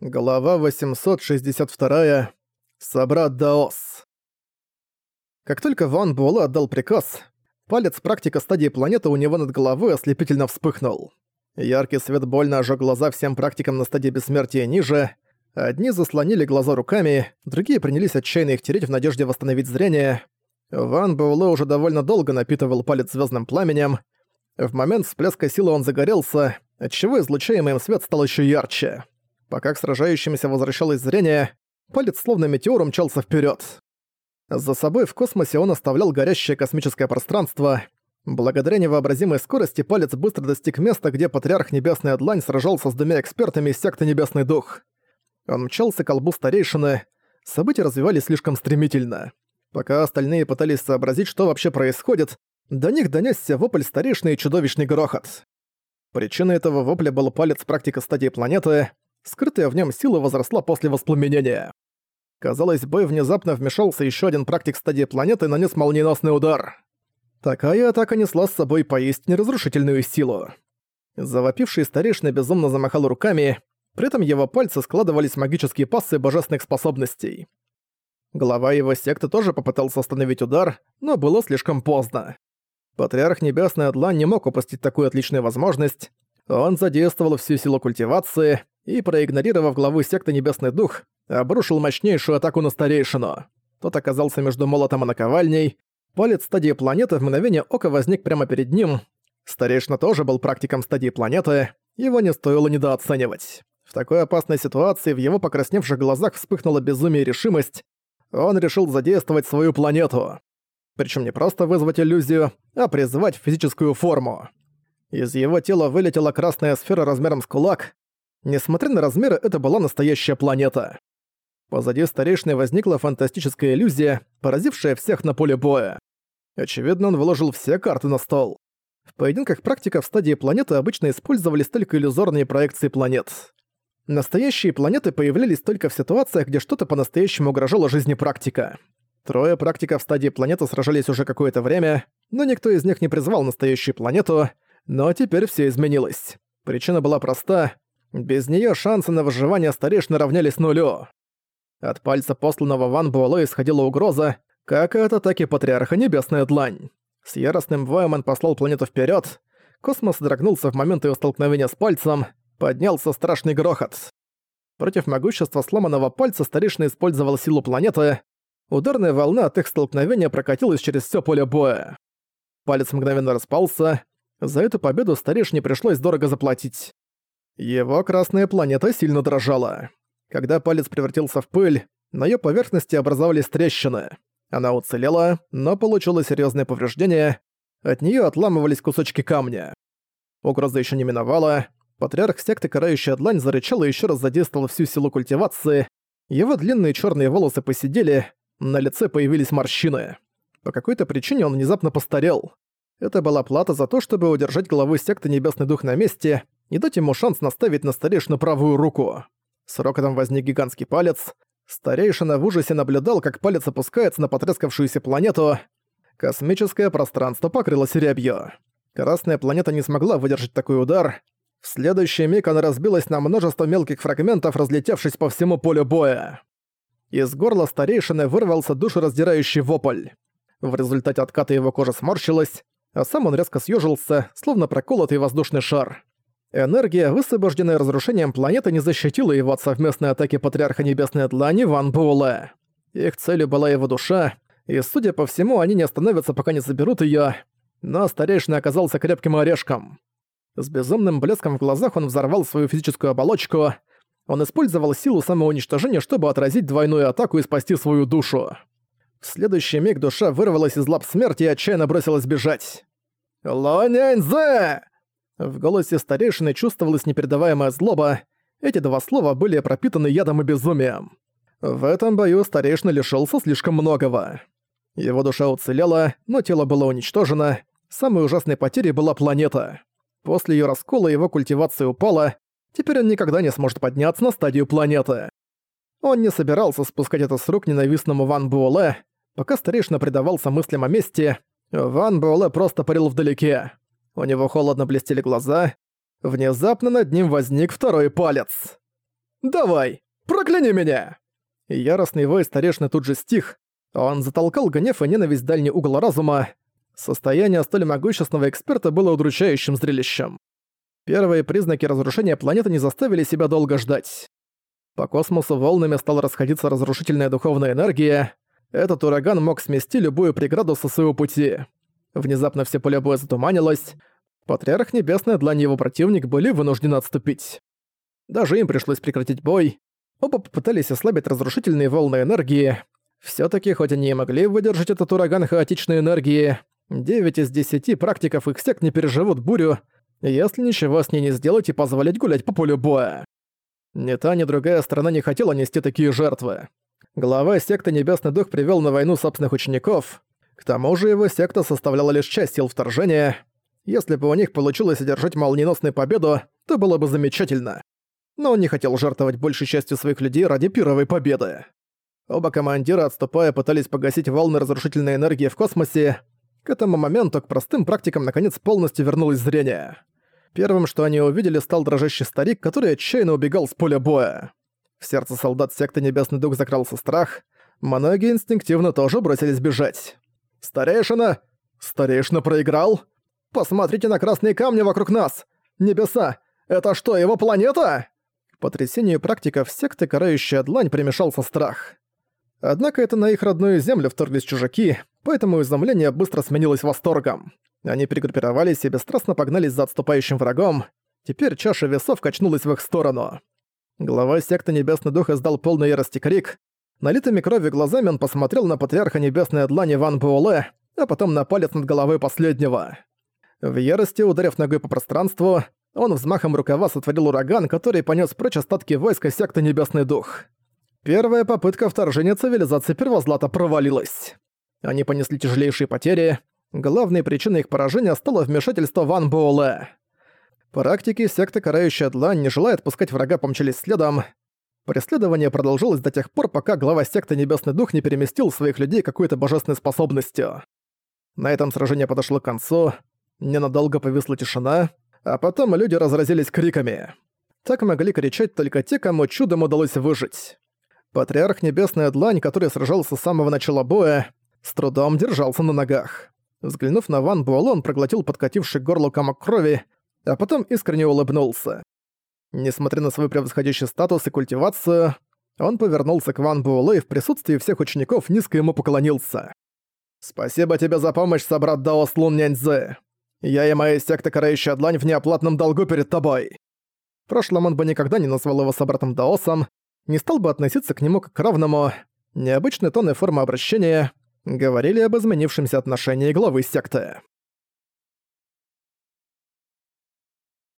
Глава 862. Собрат Даос. Как только Ван Буэлэ отдал приказ, палец практика стадии планеты у него над головой ослепительно вспыхнул. Яркий свет больно ожег глаза всем практикам на стадии бессмертия ниже. Одни заслонили глаза руками, другие принялись отчаянно их тереть в надежде восстановить зрение. Ван Буэлэ уже довольно долго напитывал палец звездным пламенем. В момент всплеска силы он загорелся, отчего излучаемый им свет стал еще ярче. Пока к сражающимся возвращалось зрение, палец словно метеор умчался вперед. За собой в космосе он оставлял горящее космическое пространство. Благодаря невообразимой скорости палец быстро достиг места, где Патриарх Небесная Длань сражался с двумя экспертами из секты Небесный Дух. Он мчался к колбу старейшины. События развивались слишком стремительно. Пока остальные пытались сообразить, что вообще происходит, до них донесся вопль старейшины и чудовищный грохот. Причиной этого вопля был палец практика стадии планеты — скрытая в нем сила возросла после воспламенения. Казалось, бой внезапно вмешался еще один практик стадии планеты и нанес молниеносный удар. Такая атака несла с собой поистине разрушительную силу. Завопивший старейшина безумно замахал руками, при этом его пальцы складывались магические пассы божественных способностей. Глава его секты тоже попытался остановить удар, но было слишком поздно. Патриарх Небесный Адлан не мог упустить такую отличную возможность. Он задействовал всю силу культивации, и, проигнорировав главу секты Небесный Дух, обрушил мощнейшую атаку на старейшину. Тот оказался между молотом и наковальней, палец стадии планеты в мгновение ока возник прямо перед ним. Старейшина тоже был практиком стадии планеты, его не стоило недооценивать. В такой опасной ситуации в его покрасневших глазах вспыхнула безумие и решимость. Он решил задействовать свою планету. Причем не просто вызвать иллюзию, а призвать физическую форму. Из его тела вылетела красная сфера размером с кулак, Несмотря на размеры, это была настоящая планета. Позади старейшины возникла фантастическая иллюзия, поразившая всех на поле боя. Очевидно, он выложил все карты на стол. В поединках практика в стадии планеты обычно использовались только иллюзорные проекции планет. Настоящие планеты появлялись только в ситуациях, где что-то по-настоящему угрожало жизни практика. Трое практиков стадии планеты сражались уже какое-то время, но никто из них не призвал настоящую планету, но теперь все изменилось. Причина была проста без нее шансы на выживание старейшины равнялись нулю. От пальца посланного Ван Буэлэ исходила угроза, как и от атаки Патриарха Небесная Длань. С яростным воем он послал планету вперед. Космос дрогнулся в момент ее столкновения с пальцем, поднялся страшный грохот. Против могущества сломанного пальца старейшина использовал силу планеты. Ударная волна от их столкновения прокатилась через все поле боя. Палец мгновенно распался. За эту победу старейшине пришлось дорого заплатить. Его красная планета сильно дрожала. Когда палец превратился в пыль, на ее поверхности образовались трещины. Она уцелела, но получила серьезное повреждение. От нее отламывались кусочки камня. Угроза еще не миновала. Патриарх секты Карающая Длань зарычал и еще раз задействовал всю силу культивации. Его длинные черные волосы посидели, на лице появились морщины. По какой-то причине он внезапно постарел. Это была плата за то, чтобы удержать главу секты Небесный Дух на месте и дать ему шанс наставить на старейшину правую руку. С рокотом возник гигантский палец. Старейшина в ужасе наблюдал, как палец опускается на потрескавшуюся планету. Космическое пространство покрылось рябью. Красная планета не смогла выдержать такой удар. В следующий миг она разбилась на множество мелких фрагментов, разлетевшись по всему полю боя. Из горла старейшины вырвался душераздирающий вопль. В результате отката его кожа сморщилась, а сам он резко съежился, словно проколотый воздушный шар. Энергия, высвобожденная разрушением планеты, не защитила его от совместной атаки Патриарха Небесной Длани Ван Буэлэ. Их целью была его душа, и, судя по всему, они не остановятся, пока не заберут её, но старейшина оказался крепким орешком. С безумным блеском в глазах он взорвал свою физическую оболочку. Он использовал силу самоуничтожения, чтобы отразить двойную атаку и спасти свою душу. В следующий миг душа вырвалась из лап смерти и отчаянно бросилась бежать. «Лоняньзе!» В голосе старейшины чувствовалась непередаваемая злоба, эти два слова были пропитаны ядом и безумием. В этом бою старейшина лишился слишком многого. Его душа уцелела, но тело было уничтожено, самой ужасной потерей была планета. После ее раскола его культивация упала, теперь он никогда не сможет подняться на стадию планеты. Он не собирался спускать это с рук ненавистному Ван Буэлэ, пока старейшина предавался мыслям о мести, Ван Буэлэ просто парил вдалеке. У него холодно блестели глаза. Внезапно над ним возник второй палец. Давай, прокляни меня!» Яростный вой старешины тут же стих. Он затолкал гнев и ненависть в дальний угол разума. Состояние столь могущественного эксперта было удручающим зрелищем. Первые признаки разрушения планеты не заставили себя долго ждать. По космосу волнами стала расходиться разрушительная духовная энергия. Этот ураган мог смести любую преграду со своего пути. Внезапно все поле боя затуманилось. Патриарх Небесный и Длань его противник были вынуждены отступить. Даже им пришлось прекратить бой. Оба попытались ослабить разрушительные волны энергии. все таки хоть они и могли выдержать этот ураган хаотичной энергии, 9 из 10 практиков их сект не переживут бурю, если ничего с ней не сделать и позволить гулять по полю боя. Ни та, ни другая сторона не хотела нести такие жертвы. Глава секты Небесный Дух привел на войну собственных учеников. К тому же его секта составляла лишь часть сил вторжения. Если бы у них получилось одержать молниеносную победу, то было бы замечательно. Но он не хотел жертвовать большей частью своих людей ради первой победы. Оба командира, отступая, пытались погасить волны разрушительной энергии в космосе. К этому моменту к простым практикам наконец полностью вернулось зрение. Первым, что они увидели, стал дрожащий старик, который отчаянно убегал с поля боя. В сердце солдат секты Небесный Дух закрался страх. Многие инстинктивно тоже бросились бежать. «Старейшина! Старейшина проиграл? Посмотрите на красные камни вокруг нас! Небеса! Это что, его планета?» К потрясению практиков секты Карающая Длань примешался страх. Однако это на их родную землю вторглись чужаки, поэтому изумление быстро сменилось восторгом. Они перегруппировались и бесстрастно погнались за отступающим врагом. Теперь чаша весов качнулась в их сторону. Глава секты Небесный Дух издал полный ярости крик. Налитыми кровью глазами он посмотрел на патриарха Небесной Длани Ван Буоле, а потом на палец над головой последнего. В ярости, ударив ногой по пространству, он взмахом рукава сотворил ураган, который понес прочь остатки войска секты Небесный Дух. Первая попытка вторжения цивилизации Первозлата провалилась. Они понесли тяжелейшие потери, Главной причиной их поражения стало вмешательство Ван Буэлэ. Практики секты Карающая Длань, не желая отпускать врага, помчались следом. Преследование продолжилось до тех пор, пока глава секты Небесный Дух не переместил своих людей какой-то божественной способностью. На этом сражение подошло к концу, ненадолго повисла тишина, а потом люди разразились криками. Так могли кричать только те, кому чудом удалось выжить. Патриарх Небесная Длань, который сражался с самого начала боя, с трудом держался на ногах. Взглянув на Ван Буэлло, он проглотил подкативший к горлу комок крови, а потом искренне улыбнулся. Несмотря на свой превосходящий статус и культивацию, он повернулся к Ван Буэлло и в присутствии всех учеников низко ему поклонился. «Спасибо тебе за помощь, собрат Дао Слун Няньзы. Я и моя секта Карающая Длань в неоплатном долгу перед тобой». В прошлом он бы никогда не назвал его собратом Даосом, не стал бы относиться к нему как к равному. Необычный тон и форма обращения — говорили об изменившемся отношении главы секты.